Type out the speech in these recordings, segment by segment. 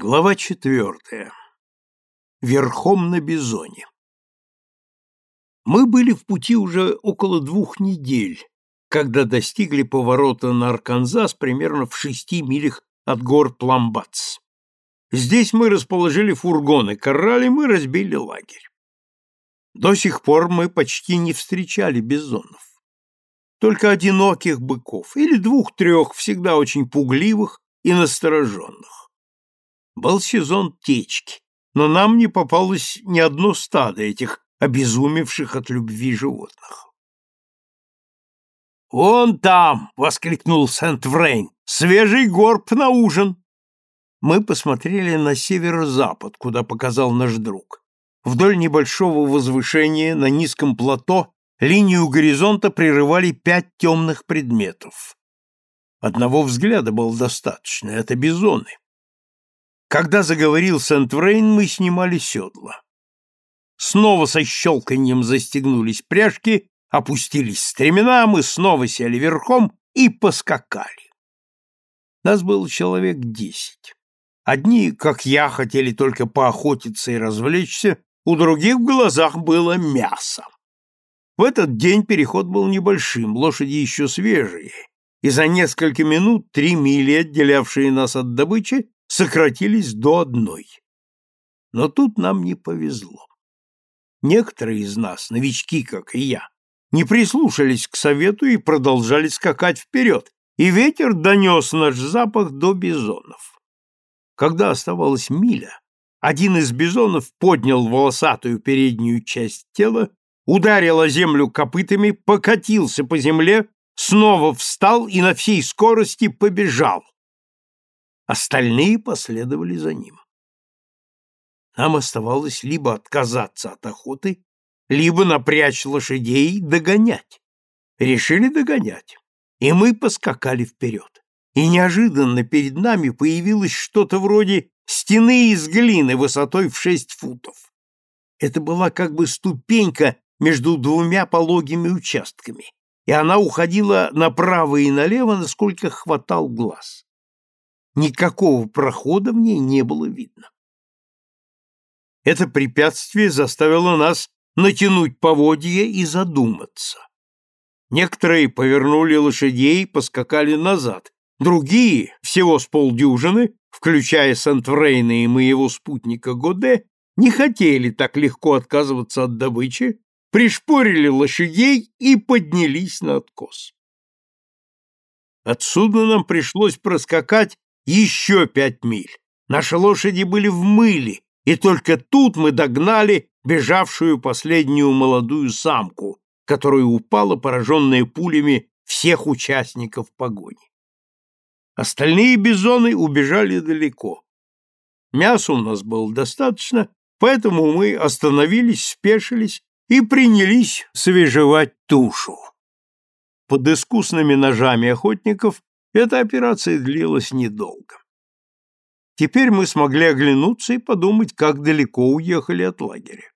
Глава четвертая. Верхом на бизоне. Мы были в пути уже около двух недель, когда достигли поворота на Арканзас примерно в шести милях от гор Пламбац. Здесь мы расположили фургоны, коррали мы разбили лагерь. До сих пор мы почти не встречали бизонов. Только одиноких быков или двух-трех, всегда очень пугливых и настороженных. Был сезон течки, но нам не попалось ни одно стадо этих обезумевших от любви животных. «Вон там!» — воскликнул Сент-Врейн. «Свежий горб на ужин!» Мы посмотрели на северо-запад, куда показал наш друг. Вдоль небольшого возвышения на низком плато линию горизонта прерывали пять темных предметов. Одного взгляда было достаточно — это бизоны. Когда заговорил Сент-Врейн, мы снимали седла. Снова со щелканьем застегнулись пряжки, опустились стремена, мы снова сели верхом и поскакали. Нас было человек десять. Одни, как я, хотели только поохотиться и развлечься, у других в глазах было мясо. В этот день переход был небольшим, лошади еще свежие, и за несколько минут три мили, отделявшие нас от добычи, сократились до одной. Но тут нам не повезло. Некоторые из нас, новички, как и я, не прислушались к совету и продолжали скакать вперед, и ветер донес наш запах до бизонов. Когда оставалась миля, один из бизонов поднял волосатую переднюю часть тела, ударил о землю копытами, покатился по земле, снова встал и на всей скорости побежал. Остальные последовали за ним. Нам оставалось либо отказаться от охоты, либо напрячь лошадей догонять. Решили догонять, и мы поскакали вперед. И неожиданно перед нами появилось что-то вроде стены из глины высотой в шесть футов. Это была как бы ступенька между двумя пологими участками, и она уходила направо и налево, насколько хватал глаз. Никакого прохода в ней не было видно. Это препятствие заставило нас натянуть поводья и задуматься. Некоторые повернули лошадей и поскакали назад, другие, всего с полдюжины, включая Сент-Врейна и моего спутника Годе, не хотели так легко отказываться от добычи, пришпорили лошадей и поднялись на откос. Отсюда нам пришлось проскакать еще пять миль. Наши лошади были в мыле, и только тут мы догнали бежавшую последнюю молодую самку, которая упала, пораженная пулями всех участников погони. Остальные бизоны убежали далеко. Мяса у нас было достаточно, поэтому мы остановились, спешились и принялись свежевать тушу. Под искусными ножами охотников эта операция длилась недолго. Теперь мы смогли оглянуться и подумать, как далеко уехали от лагеря.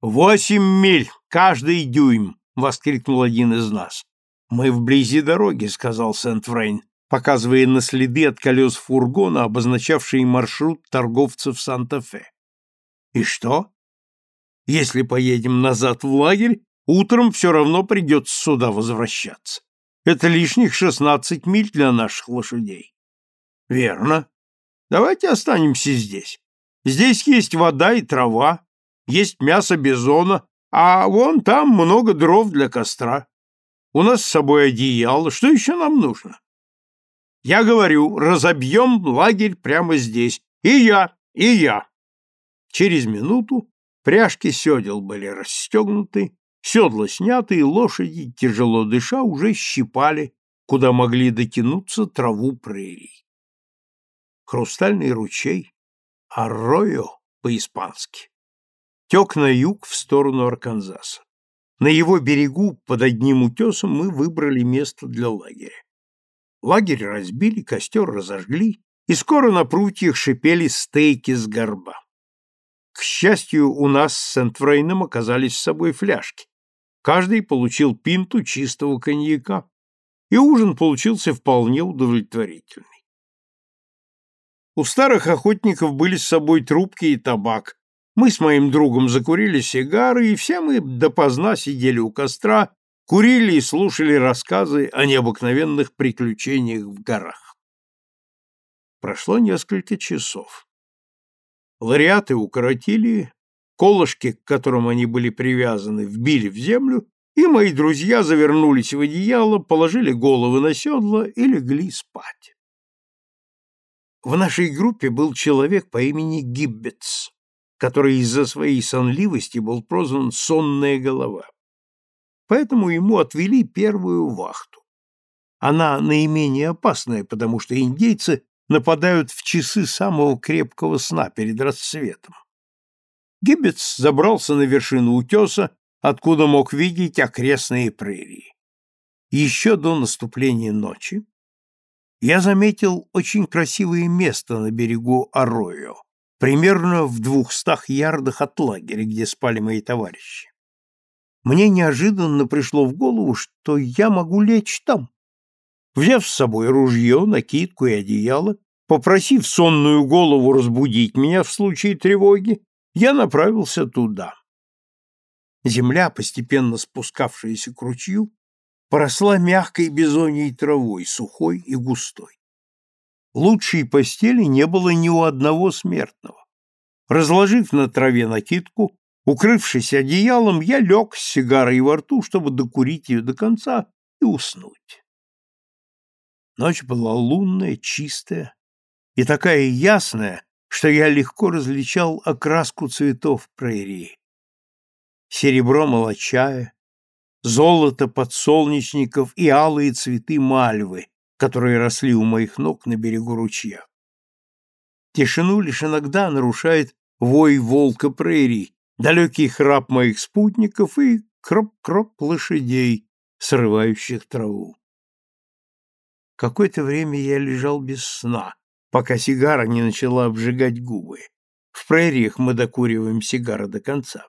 «Восемь миль, каждый дюйм!» — воскликнул один из нас. «Мы вблизи дороги», — сказал Сент-Фрейн, показывая на следы от колес фургона, обозначавшие маршрут торговцев Санта-Фе. «И что? Если поедем назад в лагерь, утром все равно придется сюда возвращаться. Это лишних шестнадцать миль для наших лошадей. Верно. Давайте останемся здесь. Здесь есть вода и трава, есть мясо бизона, а вон там много дров для костра. У нас с собой одеяло. Что еще нам нужно? Я говорю, разобьем лагерь прямо здесь. И я, и я. Через минуту пряжки седел были расстегнуты, Седла сняты, и лошади, тяжело дыша, уже щипали, куда могли дотянуться траву прерий. Хрустальный ручей, Арроё по-испански, тек на юг в сторону Арканзаса. На его берегу, под одним утесом, мы выбрали место для лагеря. Лагерь разбили, костер разожгли, и скоро на прутьях шипели стейки с горба. К счастью, у нас с Сент-Фрейном оказались с собой фляжки, Каждый получил пинту чистого коньяка, и ужин получился вполне удовлетворительный. У старых охотников были с собой трубки и табак. Мы с моим другом закурили сигары, и все мы допоздна сидели у костра, курили и слушали рассказы о необыкновенных приключениях в горах. Прошло несколько часов. Лариаты укоротили, колышки, к которым они были привязаны, вбили в землю, и мои друзья завернулись в одеяло, положили головы на седло и легли спать. В нашей группе был человек по имени Гиббетс, который из-за своей сонливости был прозван «сонная голова». Поэтому ему отвели первую вахту. Она наименее опасная, потому что индейцы нападают в часы самого крепкого сна перед рассветом. Гиббетс забрался на вершину утеса, откуда мог видеть окрестные прерии. Еще до наступления ночи я заметил очень красивое место на берегу Аройо, примерно в двухстах ярдах от лагеря, где спали мои товарищи. Мне неожиданно пришло в голову, что я могу лечь там. Взяв с собой ружье, накидку и одеяло, попросив сонную голову разбудить меня в случае тревоги, я направился туда. Земля, постепенно спускавшаяся к ручью, поросла мягкой бизоньей травой, сухой и густой. Лучшей постели не было ни у одного смертного. Разложив на траве накидку, укрывшись одеялом, я лег с сигарой во рту, чтобы докурить ее до конца и уснуть. Ночь была лунная, чистая и такая ясная, что я легко различал окраску цветов прерии. Серебро молочая, золото подсолнечников и алые цветы мальвы, которые росли у моих ног на берегу ручья. Тишину лишь иногда нарушает вой волка прерий, далекий храп моих спутников и кроп-кроп лошадей, срывающих траву. Какое-то время я лежал без сна, пока сигара не начала обжигать губы. В прериях мы докуриваем сигары до конца.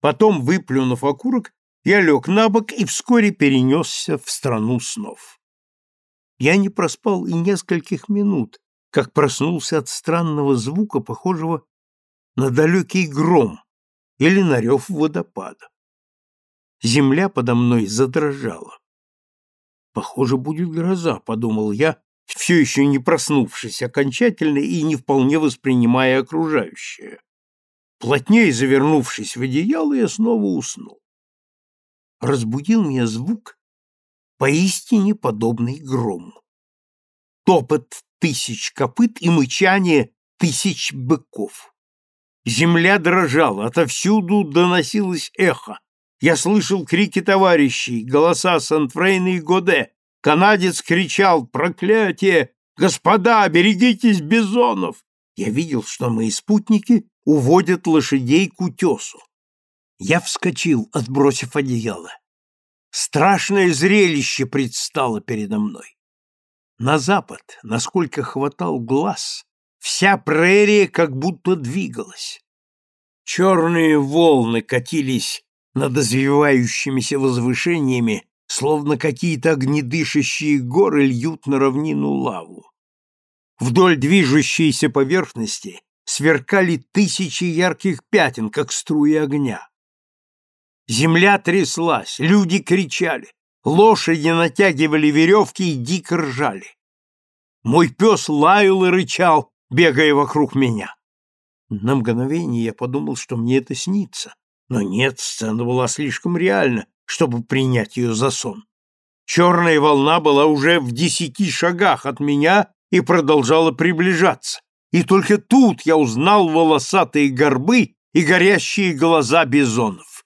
Потом, выплюнув окурок, я лег на бок и вскоре перенесся в страну снов. Я не проспал и нескольких минут, как проснулся от странного звука, похожего на далекий гром или на рев водопада. Земля подо мной задрожала. «Похоже, будет гроза», — подумал я, все еще не проснувшись окончательно и не вполне воспринимая окружающее. Плотнее завернувшись в одеяло, я снова уснул. Разбудил меня звук, поистине подобный грому. Топот тысяч копыт и мычание тысяч быков. Земля дрожала, отовсюду доносилось эхо. Я слышал крики товарищей, голоса Сантфрейна и Годе, Канадец кричал «Проклятие! Господа, берегитесь бизонов!» Я видел, что мои спутники уводят лошадей к утесу. Я вскочил, отбросив одеяло. Страшное зрелище предстало передо мной. На запад, насколько хватал глаз, вся прерия как будто двигалась. Черные волны катились над извивающимися возвышениями словно какие-то огнедышащие горы льют на равнину лаву. Вдоль движущейся поверхности сверкали тысячи ярких пятен, как струи огня. Земля тряслась, люди кричали, лошади натягивали веревки и дико ржали. Мой пес лаял и рычал, бегая вокруг меня. На мгновение я подумал, что мне это снится. Но нет, сцена была слишком реальна, чтобы принять ее за сон. Черная волна была уже в десяти шагах от меня и продолжала приближаться. И только тут я узнал волосатые горбы и горящие глаза бизонов.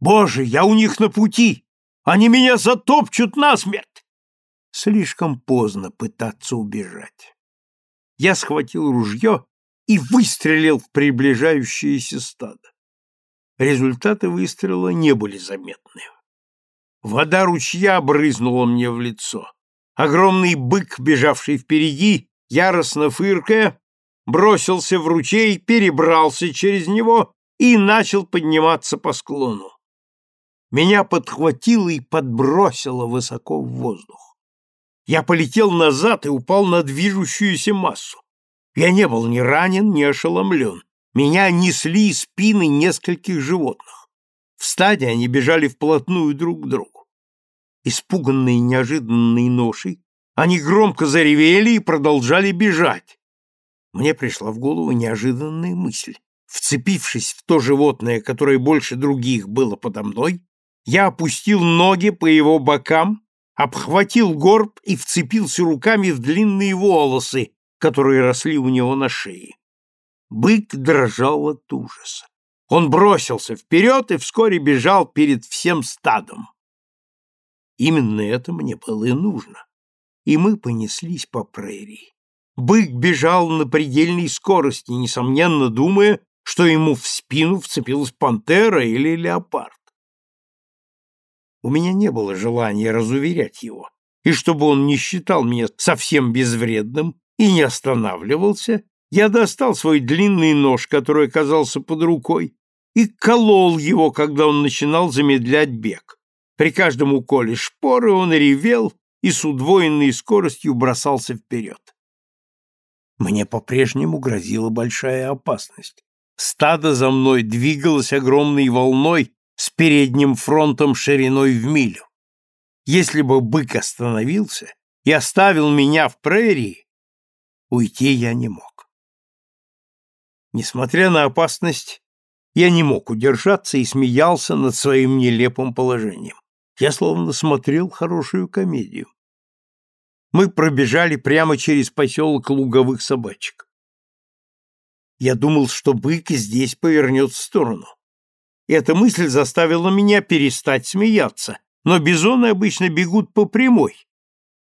Боже, я у них на пути! Они меня затопчут насмерть! Слишком поздно пытаться убежать. Я схватил ружье и выстрелил в приближающееся стадо. Результаты выстрела не были заметны. Вода ручья брызнула мне в лицо. Огромный бык, бежавший впереди, яростно фыркая, бросился в ручей, перебрался через него и начал подниматься по склону. Меня подхватило и подбросило высоко в воздух. Я полетел назад и упал на движущуюся массу. Я не был ни ранен, ни ошеломлен. Меня несли спины нескольких животных. В стаде они бежали вплотную друг к другу. Испуганные неожиданной ношей, они громко заревели и продолжали бежать. Мне пришла в голову неожиданная мысль. Вцепившись в то животное, которое больше других было подо мной, я опустил ноги по его бокам, обхватил горб и вцепился руками в длинные волосы, которые росли у него на шее. Бык дрожал от ужаса. Он бросился вперед и вскоре бежал перед всем стадом. Именно это мне было и нужно. И мы понеслись по прерии. Бык бежал на предельной скорости, несомненно думая, что ему в спину вцепилась пантера или леопард. У меня не было желания разуверять его, и чтобы он не считал меня совсем безвредным и не останавливался, я достал свой длинный нож, который оказался под рукой, и колол его, когда он начинал замедлять бег. При каждом уколе шпоры он ревел и с удвоенной скоростью бросался вперед. Мне по-прежнему грозила большая опасность. Стадо за мной двигалось огромной волной с передним фронтом шириной в милю. Если бы бык остановился и оставил меня в прерии, уйти я не мог. Несмотря на опасность, я не мог удержаться и смеялся над своим нелепым положением. Я словно смотрел хорошую комедию. Мы пробежали прямо через поселок луговых собачек. Я думал, что бык здесь повернет в сторону. Эта мысль заставила меня перестать смеяться, но бизоны обычно бегут по прямой.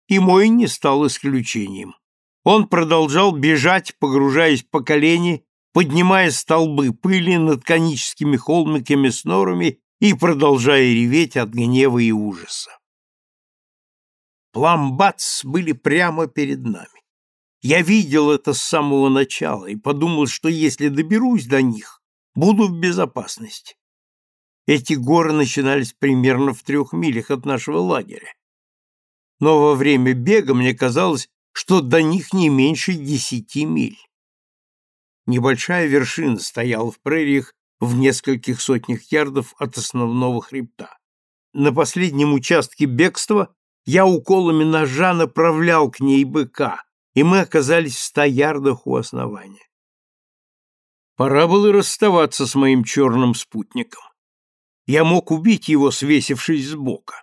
И мой не стал исключением. Он продолжал бежать, погружаясь по колени, поднимая столбы пыли над коническими холмиками с норами и продолжая реветь от гнева и ужаса. Пламбац были прямо перед нами. Я видел это с самого начала и подумал, что если доберусь до них, буду в безопасности. Эти горы начинались примерно в трех милях от нашего лагеря. Но во время бега мне казалось, что до них не меньше десяти миль. Небольшая вершина стояла в прериях в нескольких сотнях ярдов от основного хребта. На последнем участке бегства я уколами ножа направлял к ней быка, и мы оказались в ста ярдах у основания. Пора было расставаться с моим черным спутником. Я мог убить его, свесившись сбока.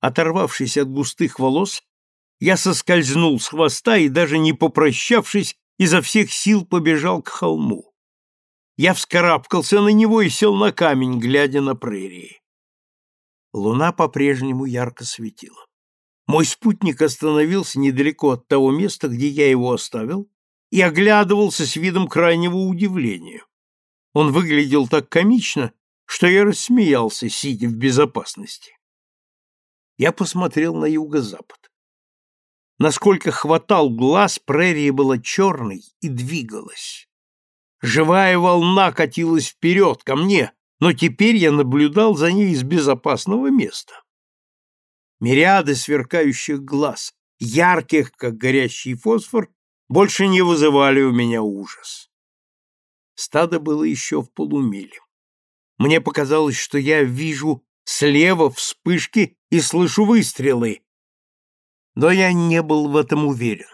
Оторвавшись от густых волос, я соскользнул с хвоста и, даже не попрощавшись, изо всех сил побежал к холму. Я вскарабкался на него и сел на камень, глядя на прерии. Луна по-прежнему ярко светила. Мой спутник остановился недалеко от того места, где я его оставил, и оглядывался с видом крайнего удивления. Он выглядел так комично, что я рассмеялся, сидя в безопасности. Я посмотрел на юго-запад. Насколько хватал глаз, прерия была черной и двигалась. Живая волна катилась вперед, ко мне, но теперь я наблюдал за ней из безопасного места. Мириады сверкающих глаз, ярких, как горящий фосфор, больше не вызывали у меня ужас. Стадо было еще в полумиле. Мне показалось, что я вижу слева вспышки и слышу выстрелы. Но я не был в этом уверен.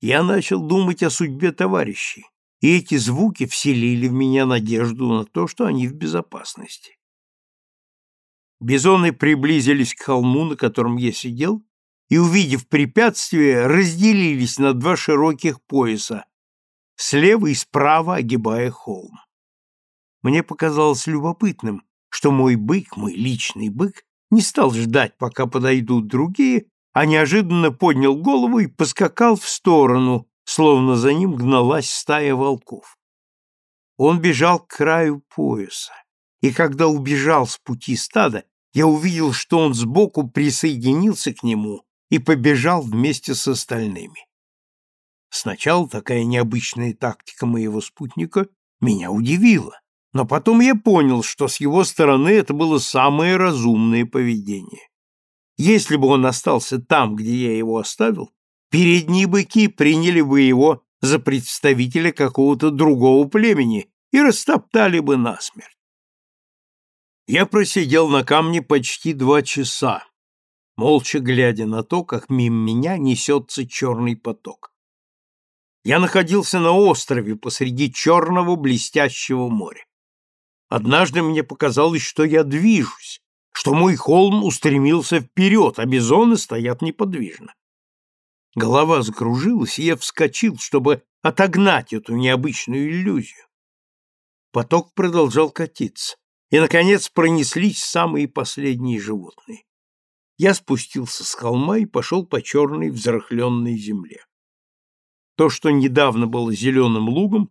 Я начал думать о судьбе товарищей, и эти звуки вселили в меня надежду на то, что они в безопасности. Бизоны приблизились к холму, на котором я сидел, и, увидев препятствие, разделились на два широких пояса, слева и справа огибая холм. Мне показалось любопытным, что мой бык, мой личный бык, не стал ждать, пока подойдут другие, а неожиданно поднял голову и поскакал в сторону, словно за ним гналась стая волков. Он бежал к краю пояса, и когда убежал с пути стада, я увидел, что он сбоку присоединился к нему и побежал вместе с остальными. Сначала такая необычная тактика моего спутника меня удивила, но потом я понял, что с его стороны это было самое разумное поведение. Если бы он остался там, где я его оставил, передние быки приняли бы его за представителя какого-то другого племени и растоптали бы насмерть. Я просидел на камне почти два часа, молча глядя на то, как мимо меня несется черный поток. Я находился на острове посреди черного блестящего моря. Однажды мне показалось, что я движусь, что мой холм устремился вперед, а бизоны стоят неподвижно. Голова закружилась, и я вскочил, чтобы отогнать эту необычную иллюзию. Поток продолжал катиться, и, наконец, пронеслись самые последние животные. Я спустился с холма и пошел по черной взрыхленной земле. То, что недавно было зеленым лугом,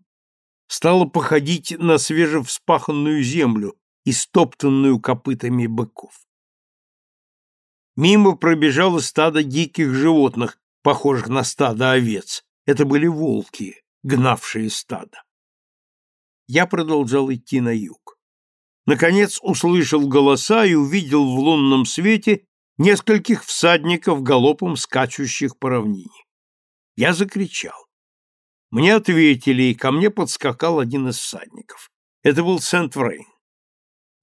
стало походить на свежевспаханную землю, истоптанную копытами быков. Мимо пробежало стадо диких животных, похожих на стадо овец. Это были волки, гнавшие стадо. Я продолжал идти на юг. Наконец услышал голоса и увидел в лунном свете нескольких всадников галопом скачущих по равнине. Я закричал. Мне ответили, и ко мне подскакал один из всадников. Это был Сент-Врейн.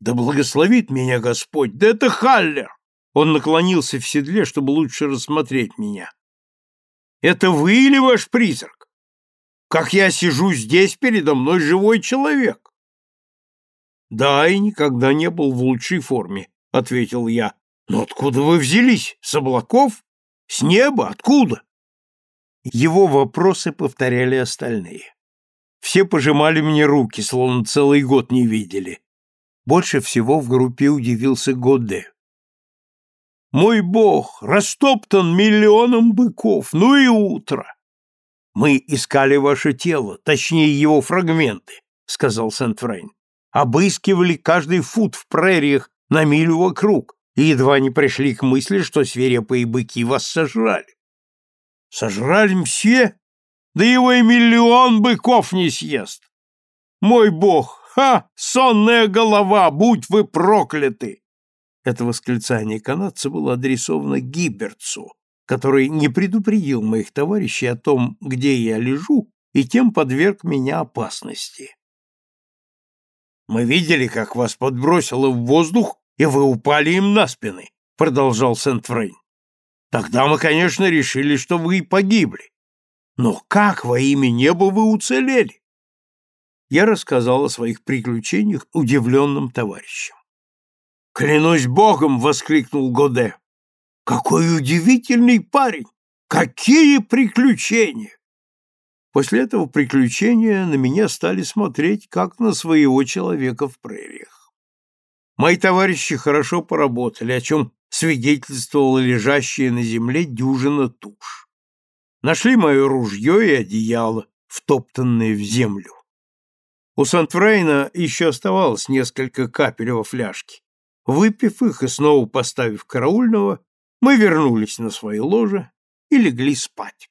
Да благословит меня Господь! Да это Халлер! Он наклонился в седле, чтобы лучше рассмотреть меня. Это вы или ваш призрак? Как я сижу здесь, передо мной живой человек. Да, и никогда не был в лучшей форме, ответил я. Но откуда вы взялись? С облаков? С неба? Откуда? Его вопросы повторяли остальные. Все пожимали мне руки, словно целый год не видели. Больше всего в группе удивился Годе. «Мой бог, растоптан миллионом быков, ну и утро!» «Мы искали ваше тело, точнее его фрагменты», — сказал Сент-Фрейн. «Обыскивали каждый фут в прериях на милю вокруг и едва не пришли к мысли, что свирепые быки вас сожрали. Сожрали мсье? Да его и миллион быков не съест. Мой бог, ха, сонная голова, будь вы прокляты! Это восклицание канадца было адресовано Гибертсу, который не предупредил моих товарищей о том, где я лежу, и тем подверг меня опасности. «Мы видели, как вас подбросило в воздух, и вы упали им на спины», — продолжал Сент-Фрейн. Тогда мы, конечно, решили, что вы погибли. Но как во имя неба вы уцелели? Я рассказал о своих приключениях удивленным товарищам. «Клянусь Богом!» — воскликнул Годе. «Какой удивительный парень! Какие приключения!» После этого приключения на меня стали смотреть, как на своего человека в прериях. Мои товарищи хорошо поработали, о чем свидетельствовала лежащая на земле дюжина туш. Нашли мое ружье и одеяло, втоптанное в землю. У Сантфрейна еще оставалось несколько капель во фляжке. Выпив их и снова поставив караульного, мы вернулись на свои ложа и легли спать.